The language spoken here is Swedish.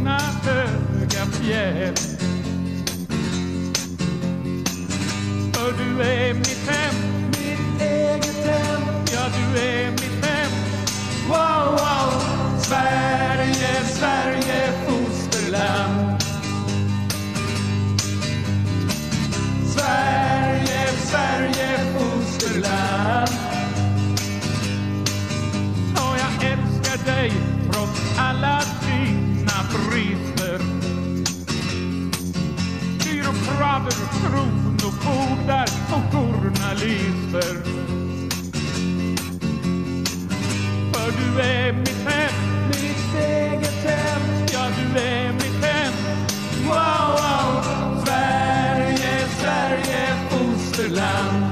egna höga fjäll. För du är mitt hem, mitt eget hem Byråkrater, kronofogdar och journalister. För du är mitt hem, mitt eget hem. Ja, du är mitt hem. Wow, wow, Sverige, Sverige, fosterland.